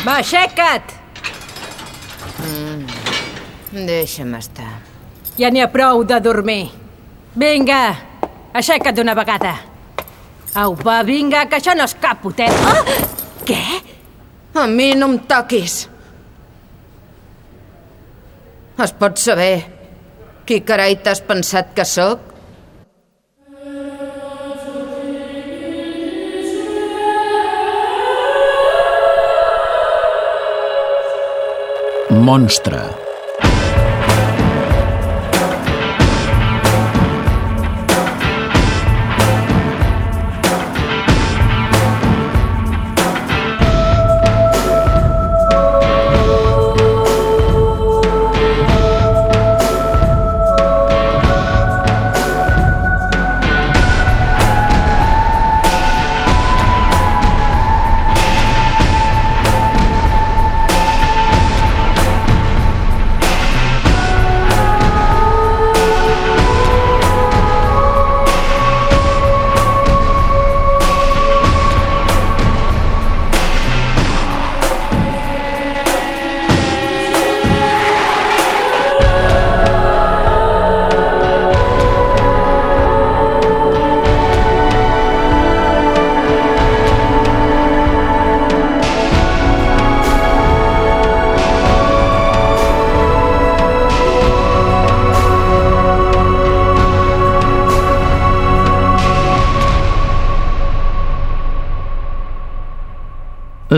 Va, aixeca't! Deixa'm estar. Ja n'hi ha prou de dormir. Vinga, aixeca't d'una vegada. Au, va, vinga, que això no és cap potet. Ah! Què? A mi no em toquis. Es pot saber qui carai t'has pensat que sóc? Monstre.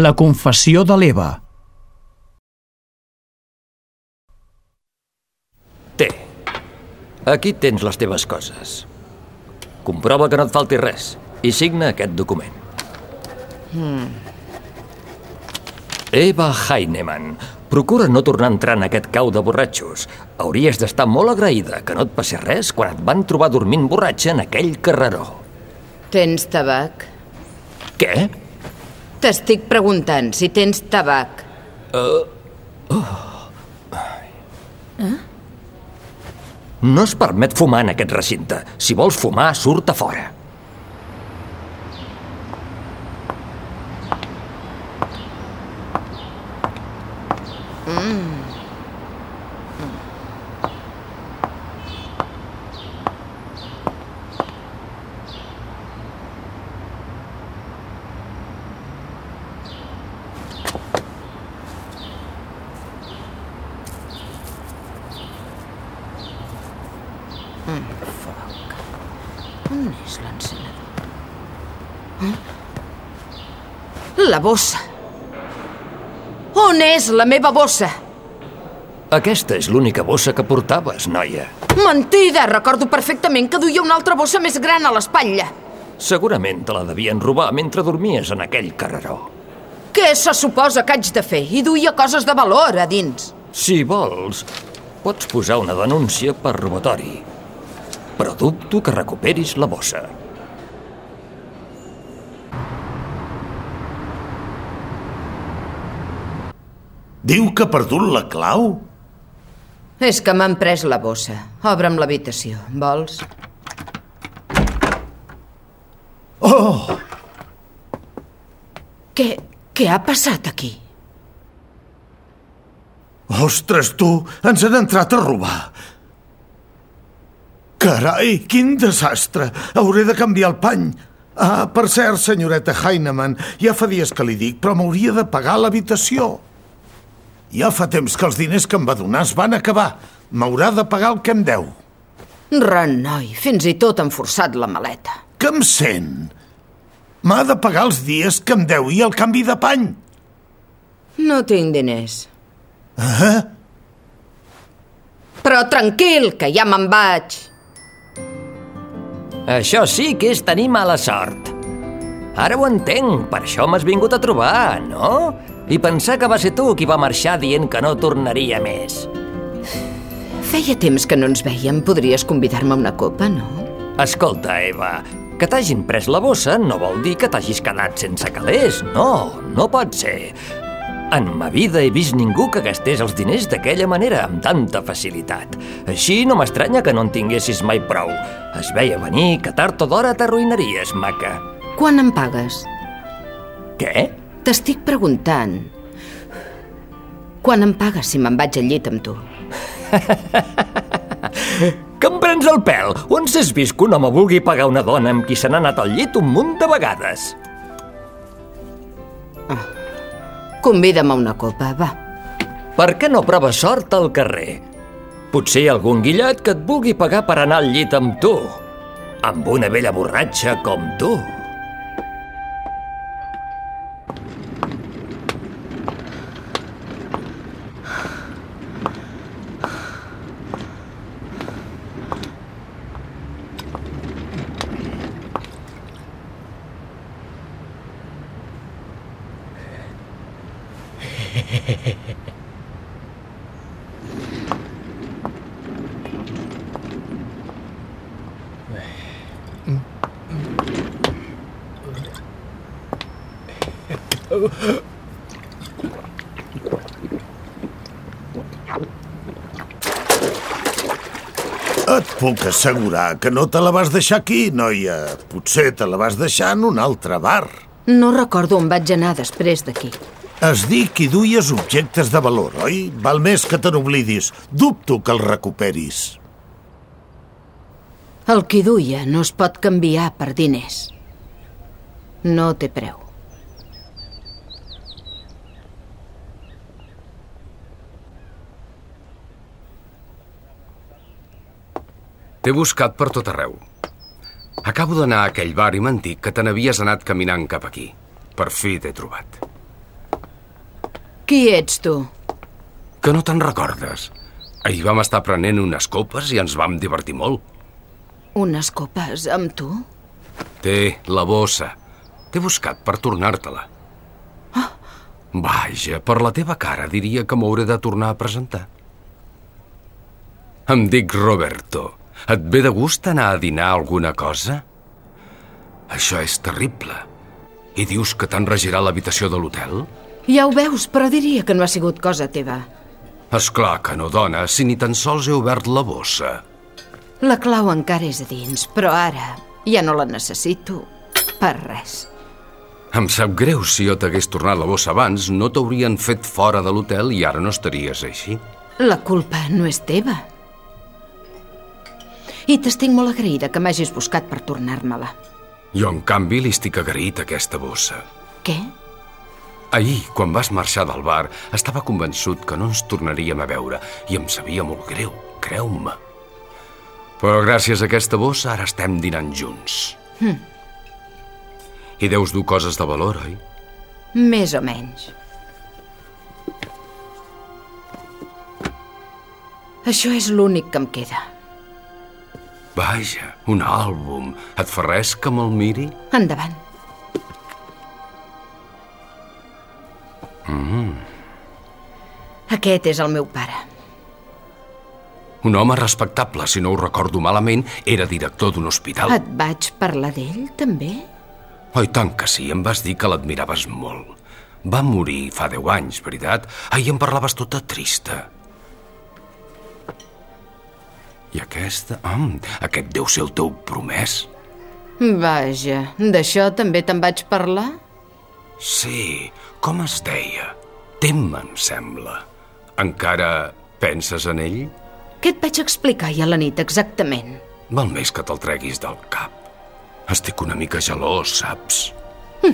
La confessió de l'Eva. Té. Aquí tens les teves coses. Comprova que no et falti res i signa aquest document. Eva Heinemann, procura no tornar a entrar en aquest cau de borratxos. Hauries d'estar molt agraïda que no et passés res quan et van trobar dormint borratxa en aquell carreró. Tens tabac? Què? T'estic preguntant si tens tabac. No es permet fumar en aquest recinte. Si vols fumar, surt a fora. On és l'encenedor? Eh? La bossa. On és la meva bossa? Aquesta és l'única bossa que portaves, noia. Mentida! Recordo perfectament que duia una altra bossa més gran a l'espatlla. Segurament te la devien robar mentre dormies en aquell carreró. Què se suposa que haig de fer? I duia coses de valor a dins. Si vols, pots posar una denúncia per robatori. Però dubto que recuperis la bossa. Diu que ha perdut la clau? És que m'han pres la bossa. Obre'm l'habitació. Vols? Oh! Què, què ha passat aquí? Ostres, tu, ens han entrat a robar. Carai, quin desastre! Hauré de canviar el pany. Ah, per cert, senyoreta Heinemann, ja fa dies que li dic, però m'hauria de pagar l'habitació. Ja fa temps que els diners que em va donar es van acabar. M'haurà de pagar el que em deu. Renoi, fins i tot han forçat la maleta. Que em sent? M'ha de pagar els dies que em deu i el canvi de pany. No tinc diners. Eh? Però tranquil, que ja me'n vaig. Això sí que és tenir mala sort. Ara ho entenc, per això m'has vingut a trobar, no? I pensar que va ser tu qui va marxar dient que no tornaria més. Feia temps que no ens veiem. Podries convidar-me a una copa, no? Escolta, Eva, que t'hagin pres la bossa no vol dir que t'hagis quedat sense calés. No, no pot ser. En ma vida he vist ningú que gastés els diners d'aquella manera, amb tanta facilitat. Així no m'estranya que no en tinguessis mai prou. Es veia venir que tard o d'hora t'arruïnaries, maca. Quan em pagues? Què? T'estic preguntant. Quan em pagues si me'n vaig al llit amb tu? Que em prens el pèl? On s'has vist que un home vulgui pagar una dona amb qui se n'ha anat al llit un munt de vegades? Convida'm a una copa, va. Per què no proves sort al carrer? Potser algun guillat que et vulgui pagar per anar al llit amb tu. Amb una vella borratxa com tu. Et puc assegurar que no te la vas deixar aquí, noia. Potser te la vas deixar en un altre bar. No recordo on vaig anar després d'aquí. Has dit que duies objectes de valor, oi? Val més que te n'oblidis. Dubto que els recuperis. El que duia no es pot canviar per diners. No té preu. T'he buscat per tot arreu. Acabo d'anar a aquell bar i m'han dit que te n'havies anat caminant cap aquí. Per fi t'he trobat. Qui ets, tu? Que no te'n recordes? Ahir vam estar prenent unes copes i ens vam divertir molt. Unes copes amb tu? Té la bossa. T'he buscat per tornar-te-la. Vaja, per la teva cara diria que m'hauré de tornar a presentar. Em dic Roberto. Et ve de gust anar a dinar alguna cosa? Això és terrible. I dius que t'han regirat l'habitació de l'hotel? Ja ho veus, però diria que no ha sigut cosa teva. És clar que no, dona, si ni tan sols he obert la bossa. La clau encara és a dins, però ara ja no la necessito per res. Em sap greu si jo t'hagués tornat la bossa abans, no t'haurien fet fora de l'hotel i ara no estaries així. La culpa no és teva. I t'estic molt agraïda que m'hagis buscat per tornar-me-la. Jo, en canvi, li estic agraït a aquesta bossa. Què? Ahir, quan vas marxar del bar, estava convençut que no ens tornaríem a veure i em sabia molt greu, creu-me. Però gràcies a aquesta bossa ara estem dinant junts. Hm. I deus dur coses de valor, oi? Més o menys. Això és l'únic que em queda. Vaja, un àlbum. Et fa res que me'l miri? Endavant. Mm. Aquest és el meu pare. Un home respectable, si no ho recordo malament, era director d'un hospital. Et vaig parlar d'ell, també? Oi, tant que sí, em vas dir que l'admiraves molt. Va morir fa deu anys, veritat? Ahir em parlaves tota trista. I aquesta... Ah, aquest deu ser el teu promès. Vaja, d'això també te'n vaig parlar? Sí, com es deia? Tem, em sembla. Encara penses en ell? Què et vaig explicar ahir a la nit, exactament? Val més que te'l treguis del cap. Estic una mica gelós, saps?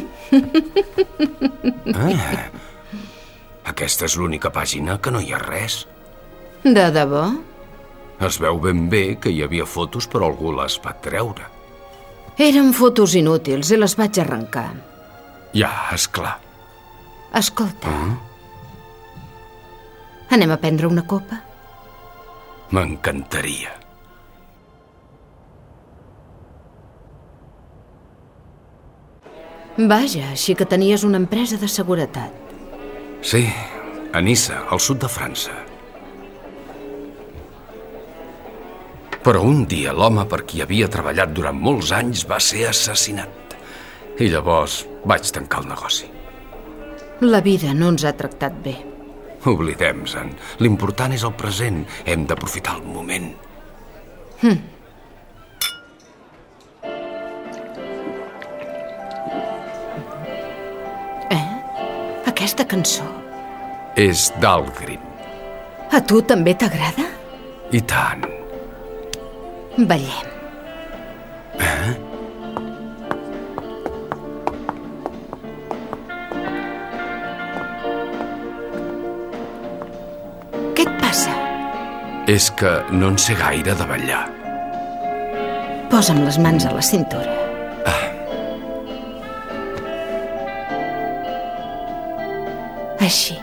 ah, aquesta és l'única pàgina que no hi ha res. De debò? Es veu ben bé que hi havia fotos però algú les va treure. Eren fotos inútils i les vaig arrencar. Ja, és clar. Escolta. Anem a prendre una copa? M'encantaria. Vaja, així que tenies una empresa de seguretat. Sí, a Nissa, al sud de França. Però un dia l'home per qui havia treballat durant molts anys va ser assassinat. I llavors vaig tancar el negoci. La vida no ens ha tractat bé. Oblidem-se'n. L'important és el present. Hem d'aprofitar el moment. Hm. Eh? Aquesta cançó. És d'Algrim. A tu també t'agrada? I tant. Ballem. Què et passa? És que no en sé gaire de ballar. Posa'm les mans a la cintura. Així.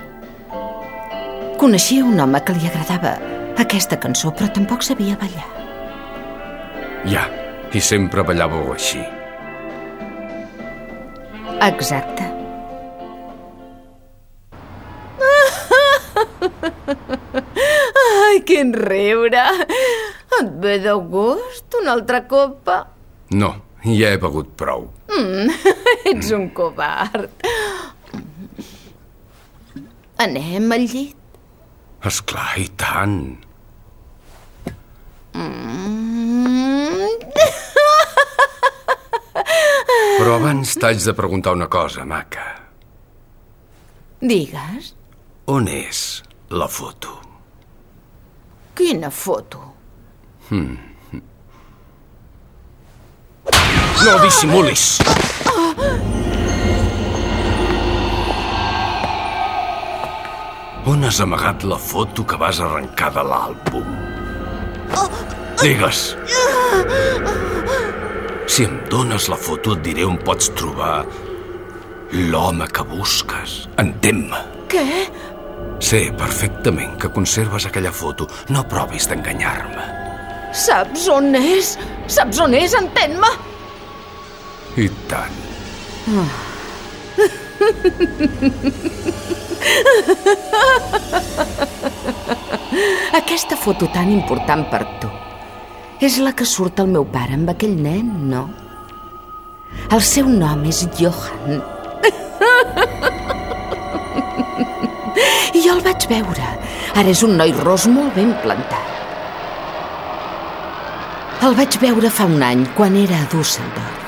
Coneixia un home que li agradava aquesta cançó, però tampoc sabia ballar. Ja, i sempre ballàveu així. Exacte. Ai, quin riure! Et ve de gust una altra copa? No, ja he begut prou. Ets un covard. Anem al llit? És clar, i tant. Però abans t'haig de preguntar una cosa, maca. Digues. On és la foto? Quina foto? No dissimulis! On has amagat la foto que vas arrencar de l'àlbum? Digues! Si em dones la foto et diré on pots trobar l'home que busques. Entén-me. Què? Sé perfectament que conserves aquella foto. No provis d'enganyar-me. Saps on és? Saps on és? Entén-me? I tant. Aquesta foto tan important per tu és la que surt el meu pare amb aquell nen, no? El seu nom és Johan. I jo el vaig veure. Ara és un noi ros molt ben plantat. El vaig veure fa un any, quan era a Düsseldorf.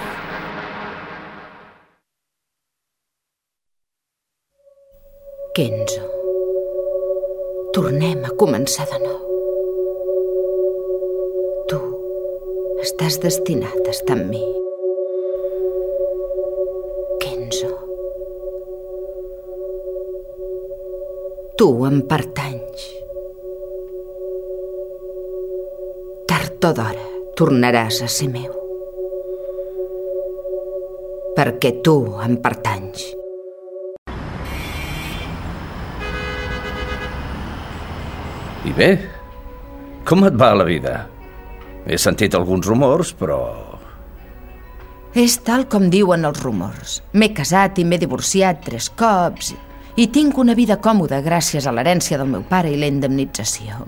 Kenzo, tornem a començar de nou. Estàs destinat a estar amb mi. Kenzo. Tu em pertanys. Tard o d'hora tornaràs a ser meu. Perquè tu em pertanys. I bé, com et va la vida? He sentit alguns rumors, però... És tal com diuen els rumors. M'he casat i m'he divorciat tres cops i tinc una vida còmoda gràcies a l'herència del meu pare i la indemnització.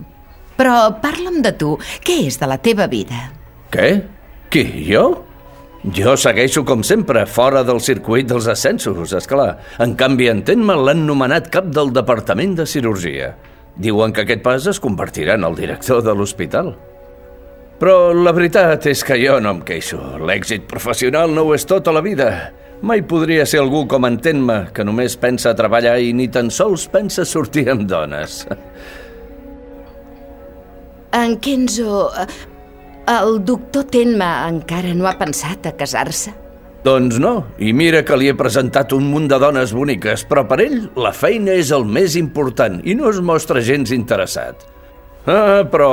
Però parla'm de tu. Què és de la teva vida? Què? Qui, jo? Jo segueixo com sempre, fora del circuit dels ascensos, és clar. En canvi, entén-me, l'han nomenat cap del Departament de Cirurgia. Diuen que aquest pas es convertirà en el director de l'hospital. Però la veritat és que jo no em queixo. L'èxit professional no ho és tota la vida. Mai podria ser algú com entén-me, que només pensa treballar i ni tan sols pensa sortir amb dones. En Kenzo... eh, El doctor Tenma encara no ha pensat a casar-se? Doncs no, i mira que li he presentat un munt de dones boniques, però per ell la feina és el més important i no es mostra gens interessat. Ah, però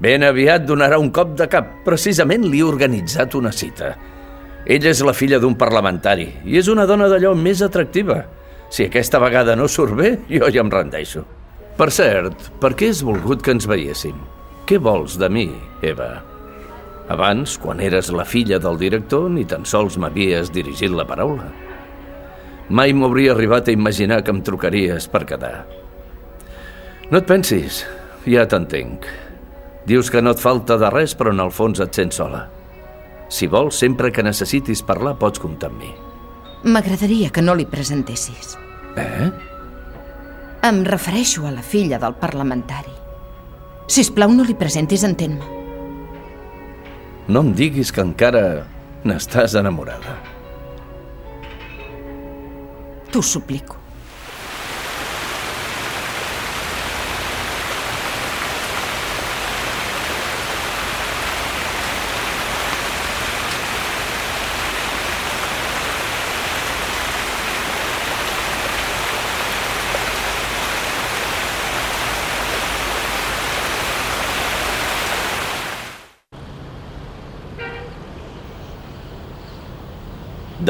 ben aviat donarà un cop de cap. Precisament li he organitzat una cita. Ella és la filla d'un parlamentari i és una dona d'allò més atractiva. Si aquesta vegada no surt bé, jo ja em rendeixo. Per cert, per què has volgut que ens veiéssim? Què vols de mi, Eva? Abans, quan eres la filla del director, ni tan sols m'havies dirigit la paraula. Mai m'hauria arribat a imaginar que em trucaries per quedar. No et pensis, ja t'entenc. Dius que no et falta de res, però en el fons et sents sola. Si vols, sempre que necessitis parlar, pots comptar amb mi. M'agradaria que no li presentessis. Eh? Em refereixo a la filla del parlamentari. Si plau, no li presentis, entén-me. No em diguis que encara n'estàs enamorada. T'ho suplico.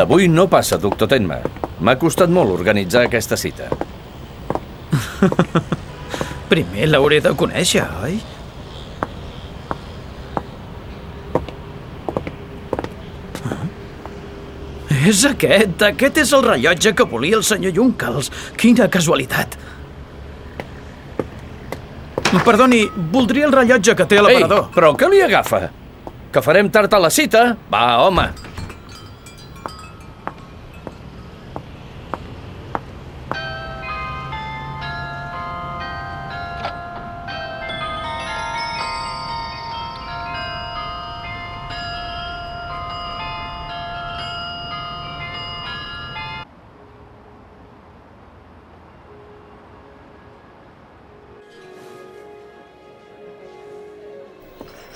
D'avui no passa, doctor Tenma. M'ha costat molt organitzar aquesta cita. Primer l'hauré de conèixer, oi? És aquest, aquest és el rellotge que volia el senyor Junkels. Quina casualitat. Perdoni, voldria el rellotge que té a Ei, l'aparador. però què li agafa? Que farem tard a la cita? Va, home.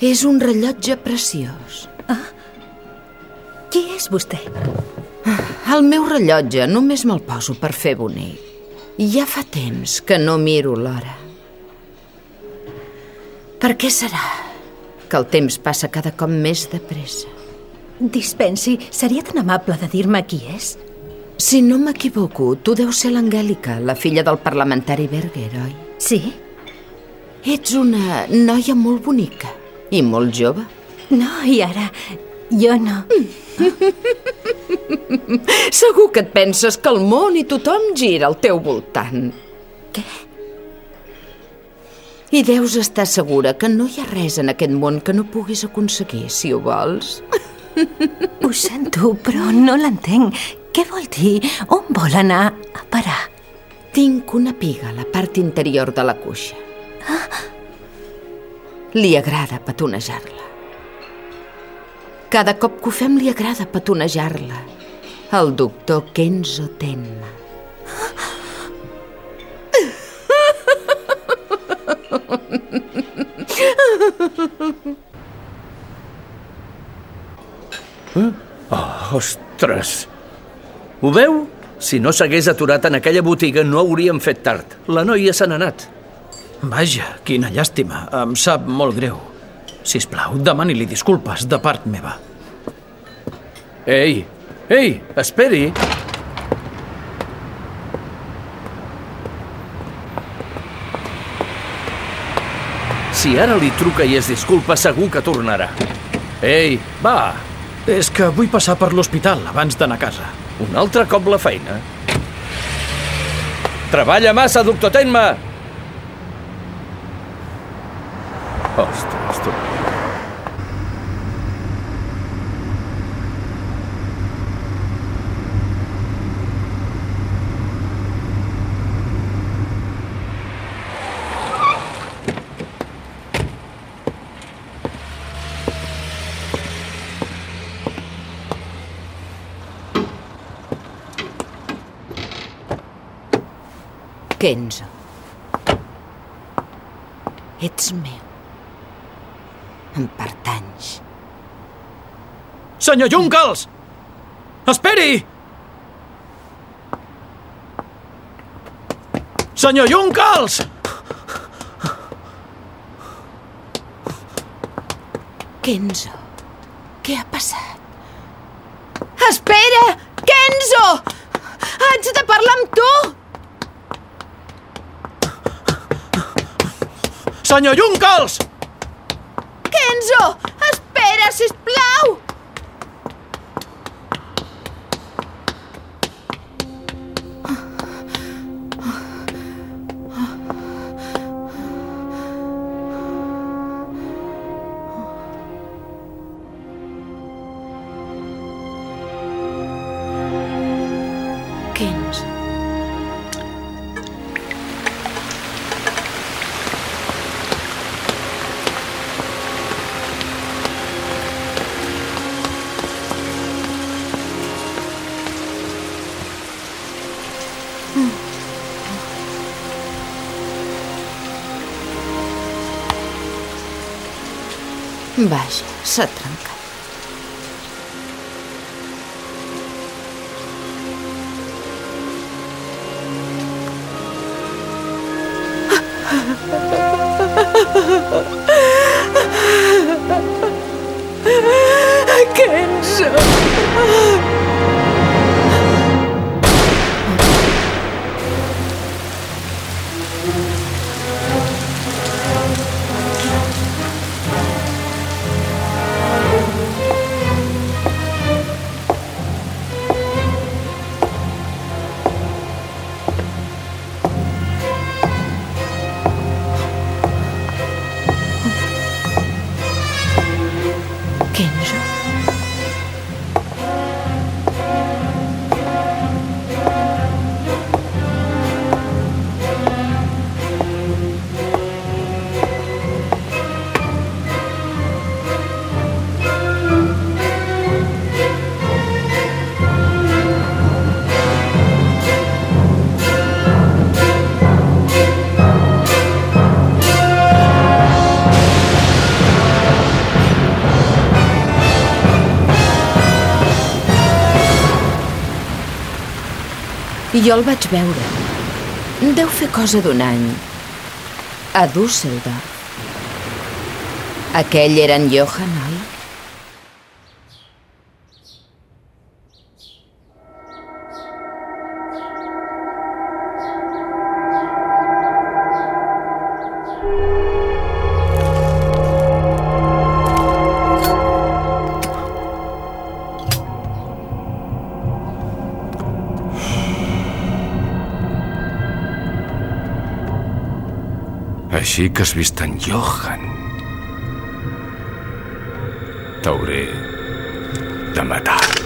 És un rellotge preciós. Qui és vostè? El meu rellotge només me'l poso per fer bonic. Ja fa temps que no miro l'hora. Per què serà? Que el temps passa cada cop més de pressa. Dispensi, seria tan amable de dir-me qui és? Si no m'equivoco, tu deus ser l'Angèlica, la filla del parlamentari Berger, oi? Sí? Ets una noia molt bonica i molt jove. No, i ara... Jo no. Segur que et penses que el món i tothom gira al teu voltant. Què? I deus estar segura que no hi ha res en aquest món que no puguis aconseguir, si ho vols. Ho sento, però no l'entenc. Què vol dir? On vol anar a parar? Tinc una piga a la part interior de la cuixa. Li agrada petonejar-la. Cada cop que ho fem li agrada petonejar-la. El doctor Kenzo Tenma. Ostres! Ho veu? Si no s'hagués aturat en aquella botiga no hauríem fet tard. La noia se n'ha anat. Vaja, quina llàstima. Em sap molt greu. Si us plau, demani-li disculpes de part meva. Ei, ei, esperi. Si ara li truca i es disculpa, segur que tornarà. Ei, va, És que vull passar per l'hospital abans d'anar a casa. un altre cop la feina. Treballa massa, doctor Tenma! Ostres, tu. Kenzo. Ets meu. Em pertanys. Senyor Junkels! Esperi! Senyor Junkels! Kenzo, què ha passat? Espera! Kenzo! Haig de parlar amb tu! Senyor Junkels! Kenzo! Espera, sisplau! Kenzo. Vaja, s'ha trencat. Kenzo! 给你 jo el vaig veure. Deu fer cosa d'un any. A Düsseldorf. Aquell era en Johann, oi? Així que has vist en Johan. T'hauré de matar.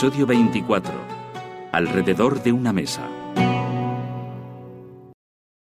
Episodio 24. Alrededor de una mesa.